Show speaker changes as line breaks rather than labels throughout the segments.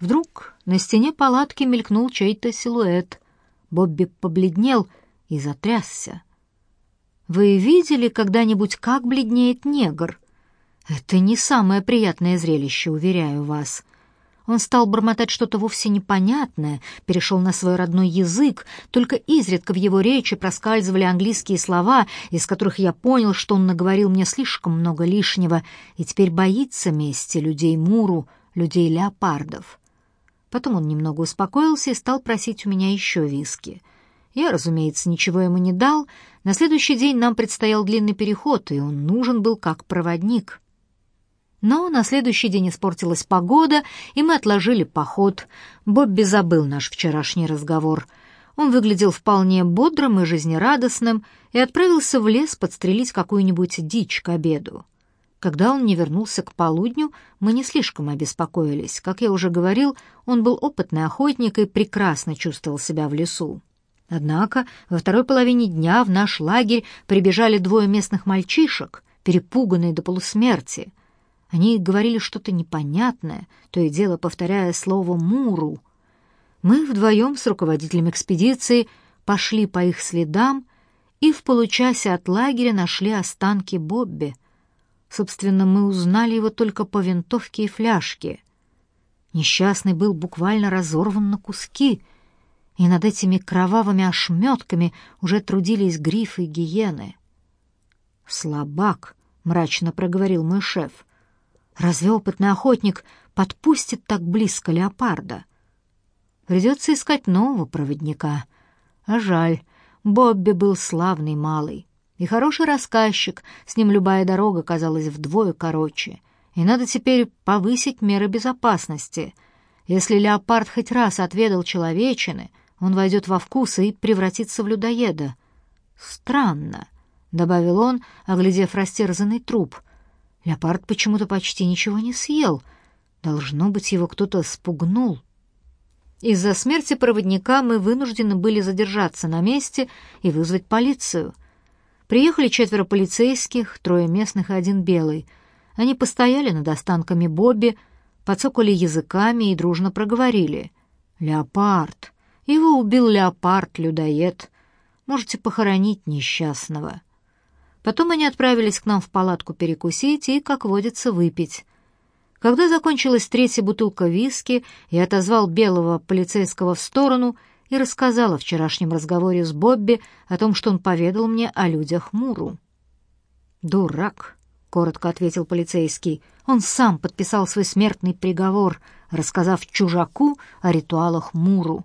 Вдруг на стене палатки мелькнул чей-то силуэт. Бобби побледнел и затрясся. Вы видели когда-нибудь, как бледнеет негр? Это не самое приятное зрелище, уверяю вас. Он стал бормотать что-то вовсе непонятное, перешел на свой родной язык, только изредка в его речи проскальзывали английские слова, из которых я понял, что он наговорил мне слишком много лишнего и теперь боится мести людей Муру, людей-леопардов. Потом он немного успокоился и стал просить у меня еще виски. Я, разумеется, ничего ему не дал. На следующий день нам предстоял длинный переход, и он нужен был как проводник. Но на следующий день испортилась погода, и мы отложили поход. Бобби забыл наш вчерашний разговор. Он выглядел вполне бодрым и жизнерадостным и отправился в лес подстрелить какую-нибудь дичь к обеду. Когда он не вернулся к полудню, мы не слишком обеспокоились. Как я уже говорил, он был опытный охотник и прекрасно чувствовал себя в лесу. Однако во второй половине дня в наш лагерь прибежали двое местных мальчишек, перепуганные до полусмерти. Они говорили что-то непонятное, то и дело повторяя слово «муру». Мы вдвоем с руководителем экспедиции пошли по их следам и в получасе от лагеря нашли останки Бобби. Собственно, мы узнали его только по винтовке и фляжке. Несчастный был буквально разорван на куски, и над этими кровавыми ошметками уже трудились грифы и гиены. «Слабак», — мрачно проговорил мой шеф, — Разве опытный охотник подпустит так близко леопарда? Придется искать нового проводника. А жаль, Бобби был славный малый и хороший рассказчик, с ним любая дорога казалась вдвое короче. И надо теперь повысить меры безопасности. Если леопард хоть раз отведал человечины, он войдет во вкус и превратится в людоеда. Странно, — добавил он, оглядев растерзанный труп — Леопард почему-то почти ничего не съел. Должно быть, его кто-то спугнул. Из-за смерти проводника мы вынуждены были задержаться на месте и вызвать полицию. Приехали четверо полицейских, трое местных и один белый. Они постояли над останками Бобби, подсокали языками и дружно проговорили. «Леопард! Его убил леопард-людоед. Можете похоронить несчастного». Потом они отправились к нам в палатку перекусить и, как водится, выпить. Когда закончилась третья бутылка виски, я отозвал белого полицейского в сторону и рассказал о вчерашнем разговоре с Бобби, о том, что он поведал мне о людях Муру. «Дурак», — коротко ответил полицейский. «Он сам подписал свой смертный приговор, рассказав чужаку о ритуалах Муру.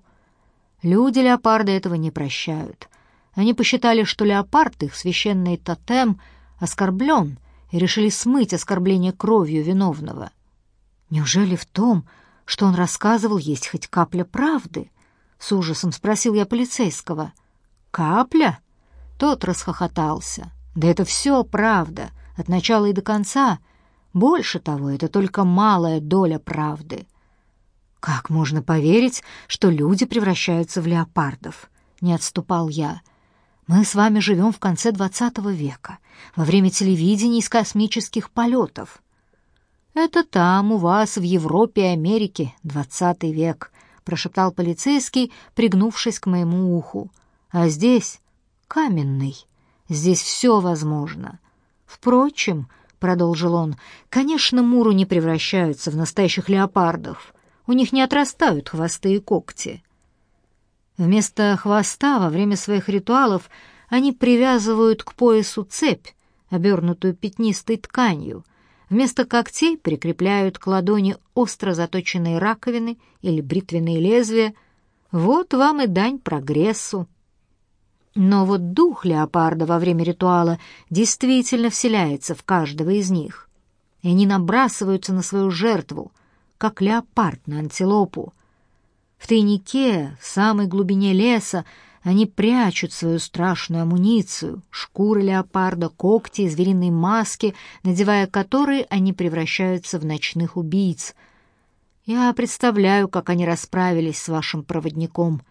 Люди леопарда этого не прощают. Они посчитали, что леопард, их священный тотем, оскорблен, и решили смыть оскорбление кровью виновного. Неужели в том, что он рассказывал, есть хоть капля правды? С ужасом спросил я полицейского. «Капля?» Тот расхохотался. «Да это все правда, от начала и до конца. Больше того, это только малая доля правды». «Как можно поверить, что люди превращаются в леопардов?» — не отступал я. Мы с вами живем в конце двадцатого века, во время телевидения и космических полетов. Это там, у вас, в Европе и Америке, двадцатый век, прошептал полицейский, пригнувшись к моему уху. А здесь каменный. Здесь все возможно. Впрочем, продолжил он, конечно, муру не превращаются в настоящих леопардов. У них не отрастают хвосты и когти. Вместо хвоста во время своих ритуалов они привязывают к поясу цепь, обернутую пятнистой тканью. Вместо когтей прикрепляют к ладони остро заточенные раковины или бритвенные лезвия. Вот вам и дань прогрессу. Но вот дух леопарда во время ритуала действительно вселяется в каждого из них. И они набрасываются на свою жертву, как леопард на антилопу, в тайнике, в самой глубине леса, они прячут свою страшную амуницию, шкуры леопарда, когти звериные маски, надевая которые они превращаются в ночных убийц. Я представляю, как они расправились с вашим проводником.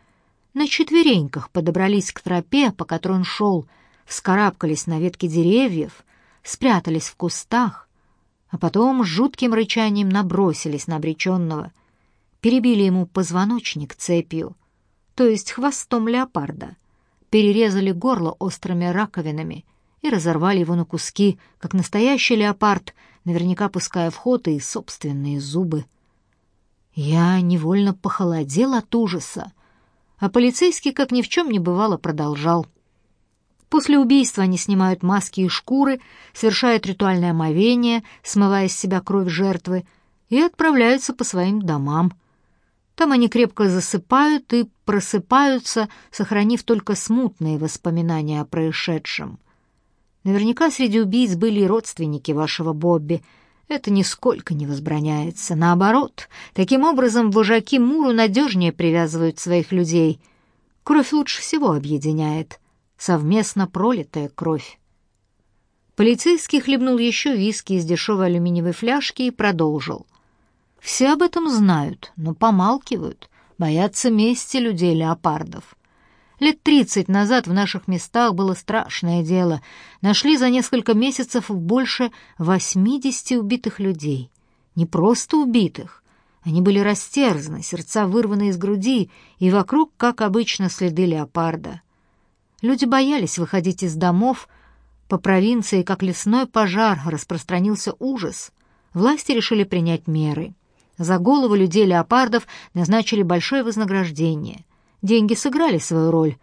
На четвереньках подобрались к тропе, по которой он шел, вскарабкались на ветки деревьев, спрятались в кустах, а потом с жутким рычанием набросились на обреченного — перебили ему позвоночник цепью, то есть хвостом леопарда, перерезали горло острыми раковинами и разорвали его на куски, как настоящий леопард, наверняка пуская в ход и собственные зубы. Я невольно похолодел от ужаса, а полицейский, как ни в чем не бывало, продолжал. После убийства они снимают маски и шкуры, совершают ритуальное омовение, смывая с себя кровь жертвы, и отправляются по своим домам. Там они крепко засыпают и просыпаются, сохранив только смутные воспоминания о происшедшем. Наверняка среди убийц были и родственники вашего Бобби. Это нисколько не возбраняется. Наоборот, таким образом вожаки Муру надежнее привязывают своих людей. Кровь лучше всего объединяет. Совместно пролитая кровь. Полицейский хлебнул еще виски из дешевой алюминиевой фляжки и продолжил. Все об этом знают, но помалкивают, боятся мести людей-леопардов. Лет тридцать назад в наших местах было страшное дело. Нашли за несколько месяцев больше восьмидесяти убитых людей. Не просто убитых. Они были растерзаны, сердца вырваны из груди, и вокруг, как обычно, следы леопарда. Люди боялись выходить из домов. По провинции, как лесной пожар, распространился ужас. Власти решили принять меры. За голову людей-леопардов назначили большое вознаграждение — Деньги сыграли свою роль.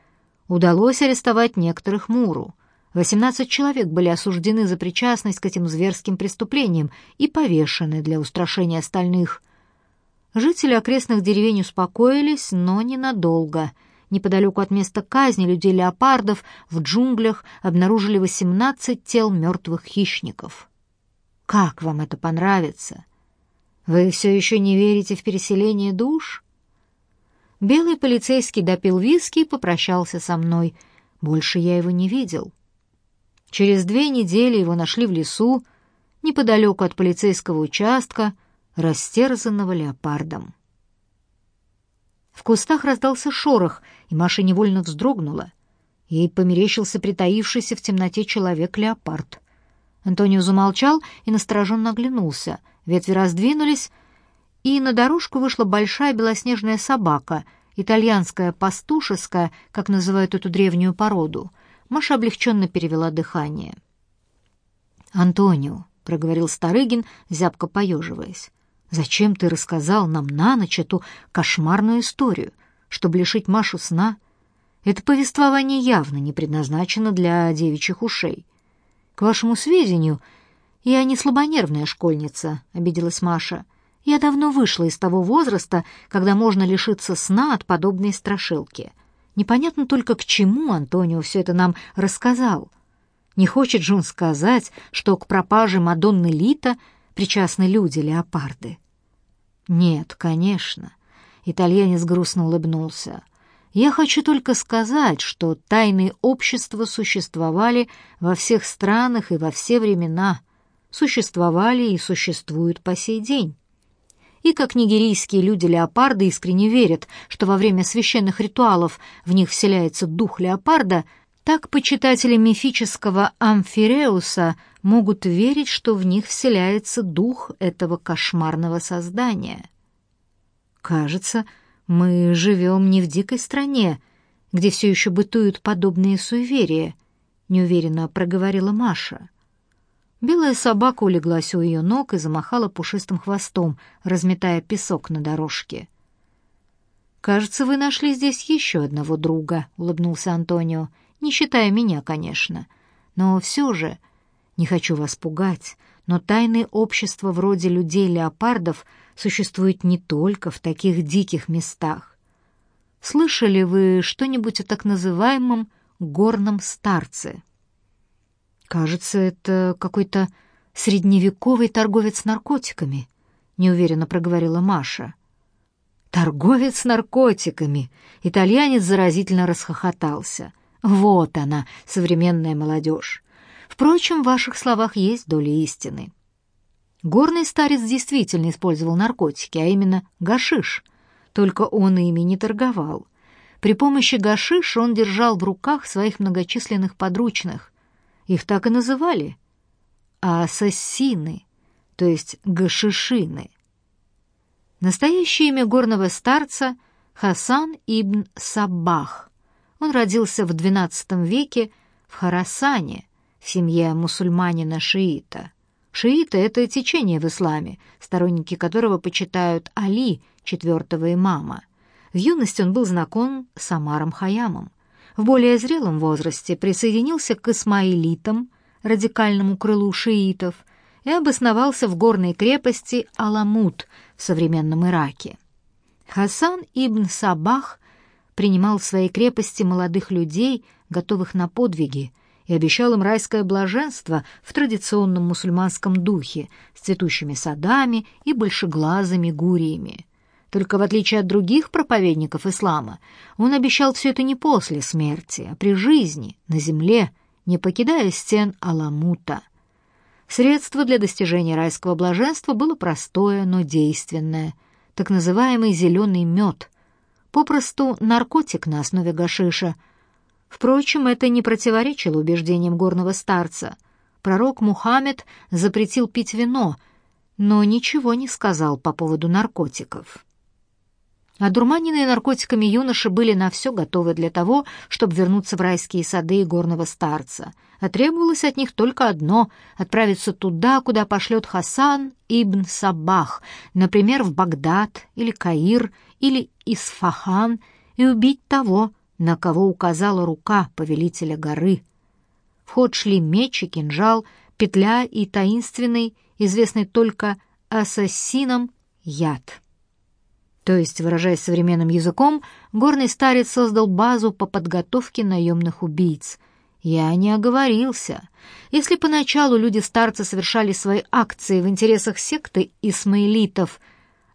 Удалось арестовать некоторых Муру. 18 человек были осуждены за причастность к этим зверским преступлениям и повешены для устрашения остальных. Жители окрестных деревень успокоились, но ненадолго. Неподалеку от места казни людей-леопардов в джунглях обнаружили 18 тел мертвых хищников. Как вам это понравится? Вы все еще не верите в переселение душ? Белый полицейский допил виски и попрощался со мной. Больше я его не видел. Через две недели его нашли в лесу, неподалеку от полицейского участка, растерзанного леопардом. В кустах раздался шорох, и Маша невольно вздрогнула. Ей померещился притаившийся в темноте человек-леопард. Антонио замолчал и настороженно оглянулся. Ветви раздвинулись, и на дорожку вышла большая белоснежная собака, итальянская пастушеская, как называют эту древнюю породу. Маша облегченно перевела дыхание. «Антонио», — проговорил Старыгин, зябко поеживаясь, — «зачем ты рассказал нам на ночь эту кошмарную историю, чтобы лишить Машу сна? Это повествование явно не предназначено для девичьих ушей. К вашему сведению, я не слабонервная школьница», — обиделась Маша, — я давно вышла из того возраста, когда можно лишиться сна от подобной страшилки. Непонятно только, к чему Антонио все это нам рассказал. Не хочет же он сказать, что к пропаже Мадонны Лита причастны люди-леопарды? Нет, конечно. Итальянец грустно улыбнулся. Я хочу только сказать, что тайные общества существовали во всех странах и во все времена, существовали и существуют по сей день и как нигерийские люди-леопарды искренне верят, что во время священных ритуалов в них вселяется дух леопарда, так почитатели мифического Амфиреуса могут верить, что в них вселяется дух этого кошмарного создания. Кажется, мы живем не в дикой стране, где все еще бытуют подобные суеверия, неуверенно проговорила Маша. Белая собака улеглась у ее ног и замахала пушистым хвостом, разметая песок на дорожке. «Кажется, вы нашли здесь еще одного друга», — улыбнулся Антонио, «не считая меня, конечно. Но все же, не хочу вас пугать, но тайные общества вроде людей-леопардов существуют не только в таких диких местах. Слышали вы что-нибудь о так называемом горном старце?» Кажется, это какой-то средневековый торговец наркотиками, неуверенно проговорила Маша. Торговец наркотиками. Итальянец заразительно расхохотался. Вот она, современная молодежь. Впрочем, в ваших словах есть доля истины. Горный старец действительно использовал наркотики, а именно гашиш. Только он ими не торговал. При помощи гашиша он держал в руках своих многочисленных подручных, их так и называли. Ассасины, то есть гашишины. Настоящее имя горного старца — Хасан ибн Саббах. Он родился в XII веке в Харасане, в семье мусульманина-шиита. Шииты — это течение в исламе, сторонники которого почитают Али, четвертого имама. В юности он был знаком с Амаром Хаямом. В более зрелом возрасте присоединился к исмаилитам, радикальному крылу шиитов, и обосновался в горной крепости Аламут в современном Ираке. Хасан ибн Сабах принимал в своей крепости молодых людей, готовых на подвиги, и обещал им райское блаженство в традиционном мусульманском духе с цветущими садами и большеглазыми гуриями. Только в отличие от других проповедников ислама, он обещал все это не после смерти, а при жизни, на земле, не покидая стен Аламута. Средство для достижения райского блаженства было простое, но действенное, так называемый зеленый мед, попросту наркотик на основе гашиша. Впрочем, это не противоречило убеждениям горного старца. Пророк Мухаммед запретил пить вино, но ничего не сказал по поводу наркотиков. Одурманенные наркотиками юноши были на все готовы для того, чтобы вернуться в райские сады горного старца, а требовалось от них только одно — отправиться туда, куда пошлет Хасан ибн Сабах, например, в Багдад или Каир или Исфахан, и убить того, на кого указала рука повелителя горы. В ход шли меч и кинжал, петля и таинственный, известный только ассасинам, яд. То есть, выражаясь современным языком, горный старец создал базу по подготовке наемных убийц. Я не оговорился. Если поначалу люди-старцы совершали свои акции в интересах секты исмаилитов,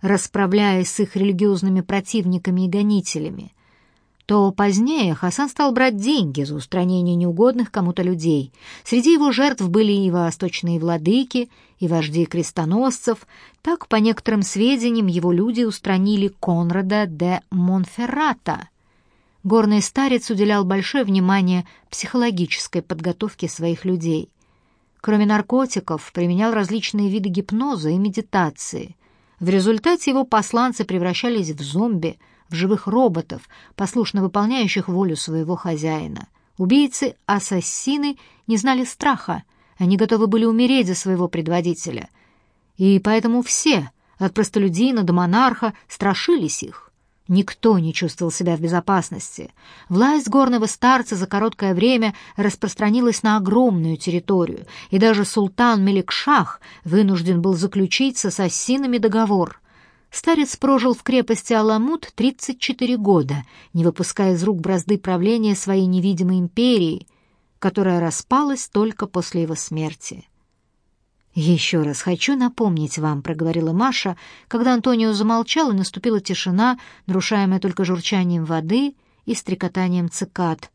расправляясь с их религиозными противниками и гонителями, то позднее Хасан стал брать деньги за устранение неугодных кому-то людей. Среди его жертв были и восточные владыки, и вожди крестоносцев. Так, по некоторым сведениям, его люди устранили Конрада де Монферрата. Горный старец уделял большое внимание психологической подготовке своих людей. Кроме наркотиков, применял различные виды гипноза и медитации. В результате его посланцы превращались в зомби – живых роботов, послушно выполняющих волю своего хозяина. Убийцы-ассасины не знали страха, они готовы были умереть за своего предводителя. И поэтому все, от простолюдина до монарха, страшились их. Никто не чувствовал себя в безопасности. Власть горного старца за короткое время распространилась на огромную территорию, и даже султан Меликшах вынужден был заключить с ассасинами договор — Старец прожил в крепости Аламут 34 года, не выпуская из рук бразды правления своей невидимой империи, которая распалась только после его смерти. «Еще раз хочу напомнить вам», — проговорила Маша, когда Антонио замолчал, и наступила тишина, нарушаемая только журчанием воды и стрекотанием цикад.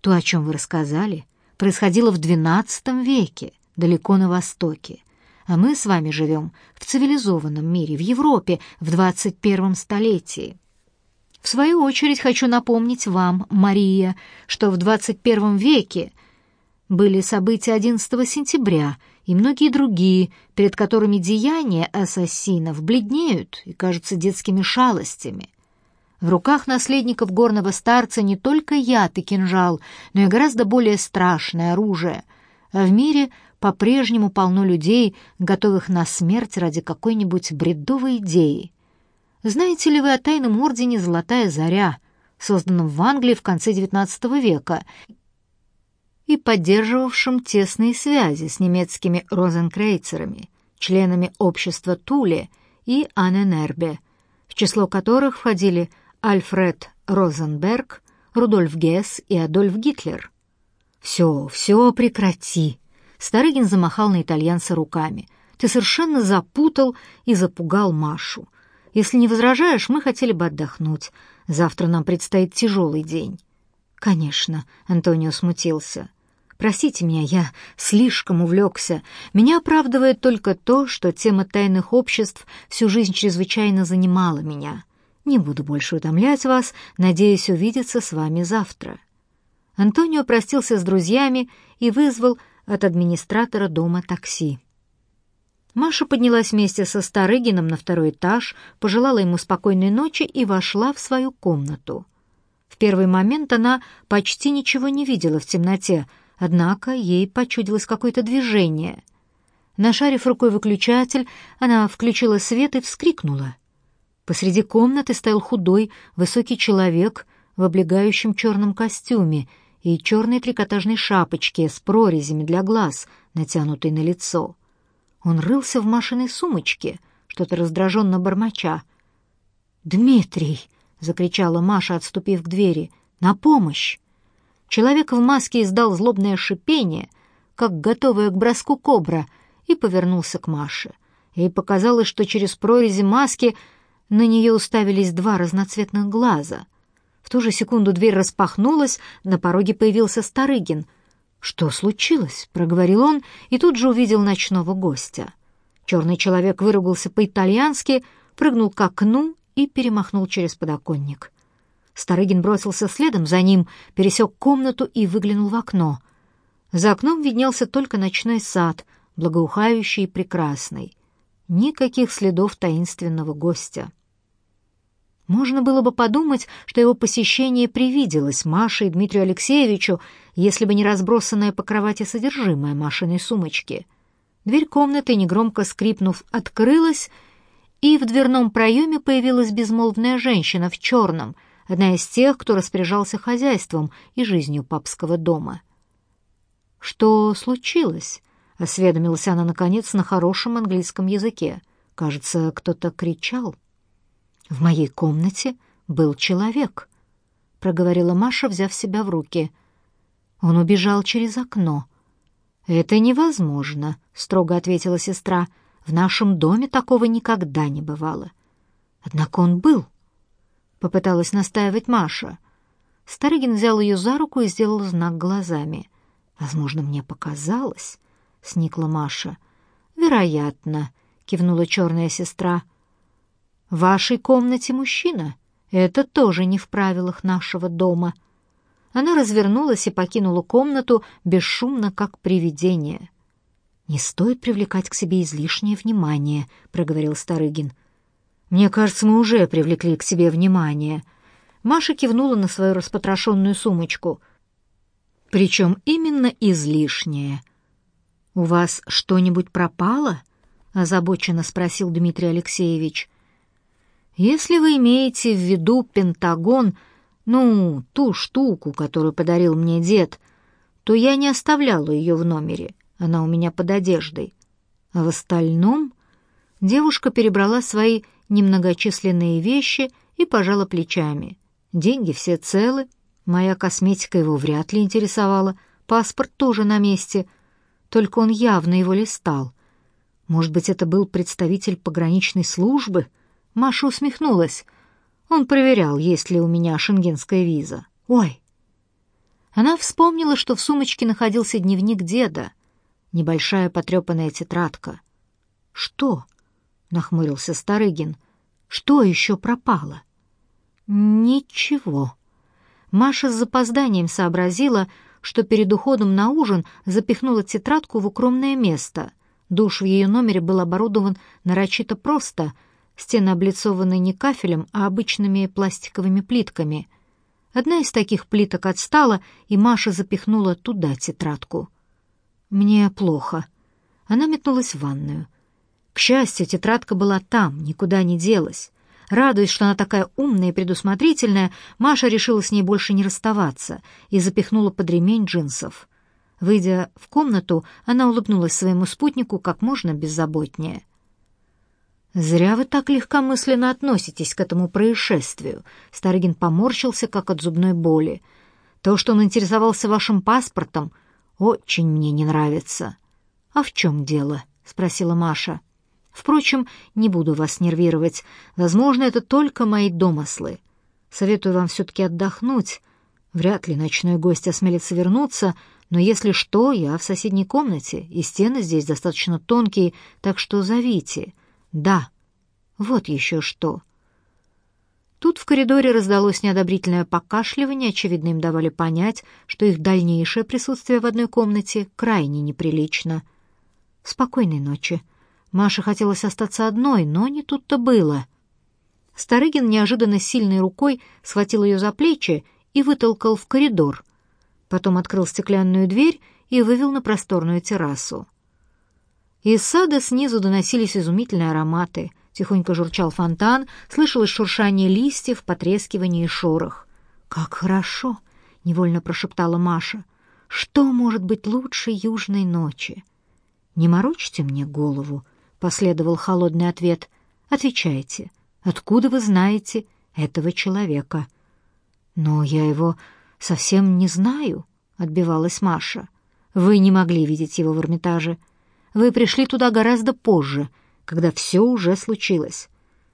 «То, о чем вы рассказали, происходило в XII веке, далеко на востоке а мы с вами живем в цивилизованном мире, в Европе, в 21 столетии. В свою очередь хочу напомнить вам, Мария, что в 21 веке были события 11 сентября и многие другие, перед которыми деяния ассасинов бледнеют и кажутся детскими шалостями. В руках наследников горного старца не только яд и кинжал, но и гораздо более страшное оружие, а в мире по-прежнему полно людей, готовых на смерть ради какой-нибудь бредовой идеи. Знаете ли вы о тайном ордене «Золотая заря», созданном в Англии в конце XIX века и поддерживавшем тесные связи с немецкими розенкрейцерами, членами общества Туле и Анненербе, в число которых входили Альфред Розенберг, Рудольф Гесс и Адольф Гитлер. «Все, все прекрати!» Старыгин замахал на итальянца руками. «Ты совершенно запутал и запугал Машу. Если не возражаешь, мы хотели бы отдохнуть. Завтра нам предстоит тяжелый день». «Конечно», — Антонио смутился. «Простите меня, я слишком увлекся. Меня оправдывает только то, что тема тайных обществ всю жизнь чрезвычайно занимала меня. Не буду больше утомлять вас, надеюсь увидеться с вами завтра». Антонио простился с друзьями и вызвал от администратора дома такси. Маша поднялась вместе со Старыгином на второй этаж, пожелала ему спокойной ночи и вошла в свою комнату. В первый момент она почти ничего не видела в темноте, однако ей почудилось какое-то движение. Нашарив рукой выключатель, она включила свет и вскрикнула. Посреди комнаты стоял худой, высокий человек в облегающем черном костюме и черной трикотажной шапочке с прорезями для глаз, натянутой на лицо. Он рылся в Машиной сумочке, что-то раздраженно бормоча. «Дмитрий!» — закричала Маша, отступив к двери. «На помощь!» Человек в маске издал злобное шипение, как готовая к броску кобра, и повернулся к Маше. Ей показалось, что через прорези маски на нее уставились два разноцветных глаза. В ту же секунду дверь распахнулась, на пороге появился Старыгин — «Что случилось?» — проговорил он и тут же увидел ночного гостя. Черный человек выругался по-итальянски, прыгнул к окну и перемахнул через подоконник. Старыгин бросился следом за ним, пересек комнату и выглянул в окно. За окном виднелся только ночной сад, благоухающий и прекрасный. Никаких следов таинственного гостя. Можно было бы подумать, что его посещение привиделось Маше и Дмитрию Алексеевичу, если бы не разбросанное по кровати содержимое Машиной сумочки. Дверь комнаты, негромко скрипнув, открылась, и в дверном проеме появилась безмолвная женщина в черном, одна из тех, кто распоряжался хозяйством и жизнью папского дома. «Что случилось?» — осведомилась она, наконец, на хорошем английском языке. «Кажется, кто-то кричал». «В моей комнате был человек», — проговорила Маша, взяв себя в руки. «Он убежал через окно». «Это невозможно», — строго ответила сестра. «В нашем доме такого никогда не бывало». «Однако он был», — попыталась настаивать Маша. Старыгин взял ее за руку и сделал знак глазами. «Возможно, мне показалось», — сникла Маша. «Вероятно», — кивнула черная сестра. В вашей комнате мужчина. Это тоже не в правилах нашего дома. Она развернулась и покинула комнату бесшумно, как привидение. Не стоит привлекать к себе излишнее внимание, проговорил Старыгин. Мне кажется, мы уже привлекли к себе внимание. Маша кивнула на свою распотрошенную сумочку. Причем именно излишнее. У вас что-нибудь пропало? озабоченно спросил Дмитрий Алексеевич. Если вы имеете в виду Пентагон, ну, ту штуку, которую подарил мне дед, то я не оставляла ее в номере, она у меня под одеждой. А в остальном девушка перебрала свои немногочисленные вещи и пожала плечами. Деньги все целы, моя косметика его вряд ли интересовала, паспорт тоже на месте, только он явно его листал. Может быть, это был представитель пограничной службы — Маша усмехнулась. Он проверял, есть ли у меня шенгенская виза. Ой. Она вспомнила, что в сумочке находился дневник деда, небольшая потрепанная тетрадка. Что? нахмурился Старыгин. Что еще пропало? Ничего. Маша с запозданием сообразила, что перед уходом на ужин запихнула тетрадку в укромное место. Душ в ее номере был оборудован нарочито просто — Стены облицованы не кафелем, а обычными пластиковыми плитками. Одна из таких плиток отстала, и Маша запихнула туда тетрадку. «Мне плохо». Она метнулась в ванную. К счастью, тетрадка была там, никуда не делась. Радуясь, что она такая умная и предусмотрительная, Маша решила с ней больше не расставаться и запихнула под ремень джинсов. Выйдя в комнату, она улыбнулась своему спутнику как можно беззаботнее. «Зря вы так легкомысленно относитесь к этому происшествию», — Старыгин поморщился, как от зубной боли. «То, что он интересовался вашим паспортом, очень мне не нравится». «А в чем дело?» — спросила Маша. «Впрочем, не буду вас нервировать. Возможно, это только мои домыслы. Советую вам все-таки отдохнуть. Вряд ли ночной гость осмелится вернуться, но если что, я в соседней комнате, и стены здесь достаточно тонкие, так что зовите». Да. Вот еще что. Тут в коридоре раздалось неодобрительное покашливание, очевидно, им давали понять, что их дальнейшее присутствие в одной комнате крайне неприлично. Спокойной ночи. Маше хотелось остаться одной, но не тут-то было. Старыгин неожиданно сильной рукой схватил ее за плечи и вытолкал в коридор. Потом открыл стеклянную дверь и вывел на просторную террасу. Из сада снизу доносились изумительные ароматы. Тихонько журчал фонтан, слышалось шуршание листьев, потрескивание и шорох. «Как хорошо!» — невольно прошептала Маша. «Что может быть лучше южной ночи?» «Не морочьте мне голову», — последовал холодный ответ. «Отвечайте, откуда вы знаете этого человека?» «Но я его совсем не знаю», — отбивалась Маша. «Вы не могли видеть его в Эрмитаже. Вы пришли туда гораздо позже, когда все уже случилось.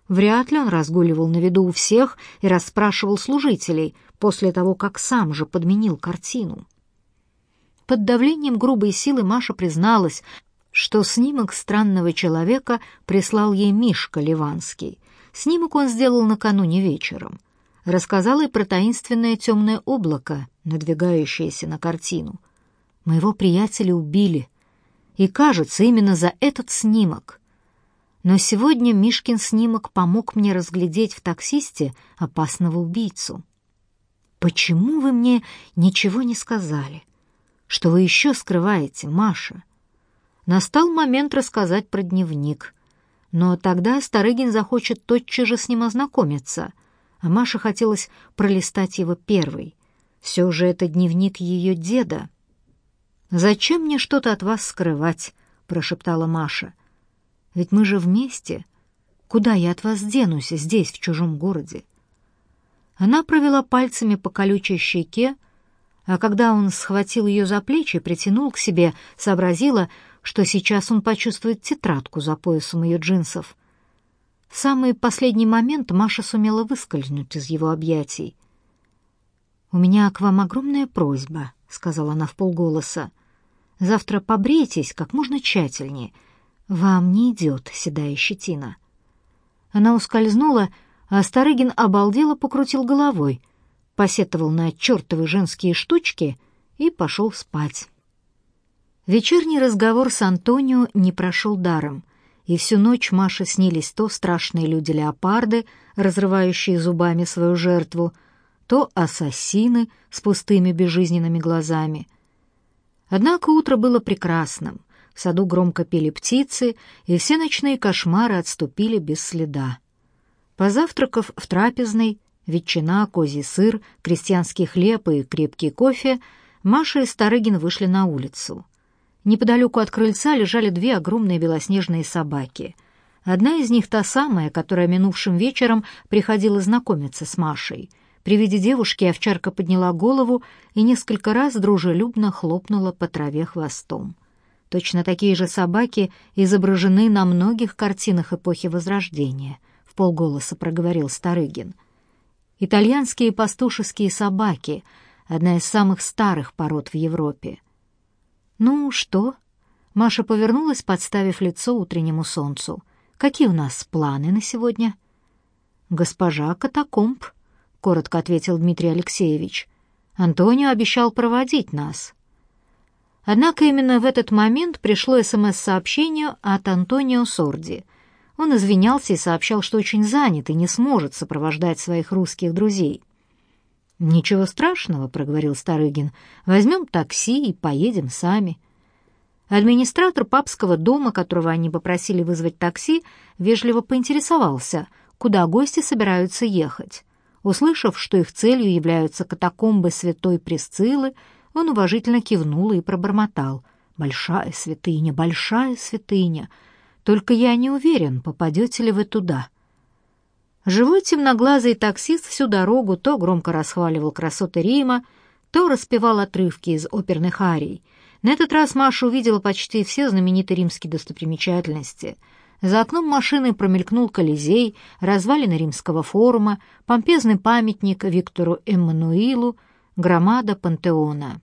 Вряд ли он разгуливал на виду у всех и расспрашивал служителей после того, как сам же подменил картину». Под давлением грубой силы Маша призналась, что снимок странного человека прислал ей Мишка Ливанский. Снимок он сделал накануне вечером рассказал и про таинственное темное облако, надвигающееся на картину. Моего приятеля убили, и, кажется, именно за этот снимок. Но сегодня Мишкин снимок помог мне разглядеть в таксисте опасного убийцу. Почему вы мне ничего не сказали? Что вы еще скрываете, Маша? Настал момент рассказать про дневник. Но тогда Старыгин захочет тотчас же с ним ознакомиться — а Маше хотелось пролистать его первой. Все же это дневник ее деда. «Зачем мне что-то от вас скрывать?» — прошептала Маша. «Ведь мы же вместе. Куда я от вас денусь здесь, в чужом городе?» Она провела пальцами по колючей щеке, а когда он схватил ее за плечи притянул к себе, сообразила, что сейчас он почувствует тетрадку за поясом ее джинсов — в самый последний момент Маша сумела выскользнуть из его объятий. «У меня к вам огромная просьба», — сказала она в полголоса. «Завтра побрейтесь как можно тщательнее. Вам не идет седая щетина». Она ускользнула, а Старыгин обалдело покрутил головой, посетовал на чертовы женские штучки и пошел спать. Вечерний разговор с Антонио не прошел даром — и всю ночь Маше снились то страшные люди-леопарды, разрывающие зубами свою жертву, то ассасины с пустыми безжизненными глазами. Однако утро было прекрасным, в саду громко пели птицы, и все ночные кошмары отступили без следа. Позавтракав в трапезной, ветчина, козий сыр, крестьянский хлеб и крепкий кофе, Маша и Старыгин вышли на улицу. Неподалеку от крыльца лежали две огромные белоснежные собаки. Одна из них та самая, которая минувшим вечером приходила знакомиться с Машей. При виде девушки овчарка подняла голову и несколько раз дружелюбно хлопнула по траве хвостом. Точно такие же собаки изображены на многих картинах эпохи Возрождения, — в полголоса проговорил Старыгин. Итальянские пастушеские собаки — одна из самых старых пород в Европе. «Ну, что?» Маша повернулась, подставив лицо утреннему солнцу. «Какие у нас планы на сегодня?» «Госпожа Катакомб», — коротко ответил Дмитрий Алексеевич. «Антонио обещал проводить нас». Однако именно в этот момент пришло СМС-сообщение от Антонио Сорди. Он извинялся и сообщал, что очень занят и не сможет сопровождать своих русских друзей. «Ничего страшного», — проговорил Старыгин. «Возьмем такси и поедем сами». Администратор папского дома, которого они попросили вызвать такси, вежливо поинтересовался, куда гости собираются ехать. Услышав, что их целью являются катакомбы святой Пресциллы, он уважительно кивнул и пробормотал. «Большая святыня, большая святыня! Только я не уверен, попадете ли вы туда». Живой темноглазый таксист всю дорогу то громко расхваливал красоты Рима, то распевал отрывки из оперных арий. На этот раз Маша увидела почти все знаменитые римские достопримечательности. За окном машины промелькнул Колизей, развалины римского форума, помпезный памятник Виктору Эммануилу, громада Пантеона.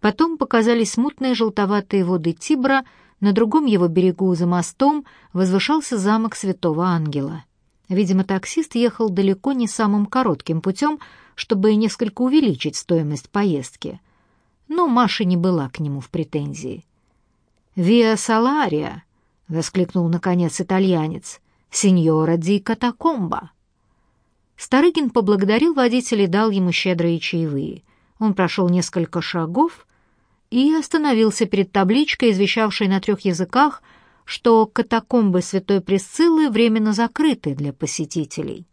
Потом показались смутные желтоватые воды Тибра, на другом его берегу за мостом возвышался замок Святого Ангела — Видимо, таксист ехал далеко не самым коротким путем, чтобы несколько увеличить стоимость поездки. Но Маша не была к нему в претензии. «Виа Салария», — воскликнул, наконец, итальянец. «Синьора ди катакомба». Старыгин поблагодарил водителя и дал ему щедрые чаевые. Он прошел несколько шагов и остановился перед табличкой, извещавшей на трех языках, что катакомбы Святой Пресциллы временно закрыты для посетителей.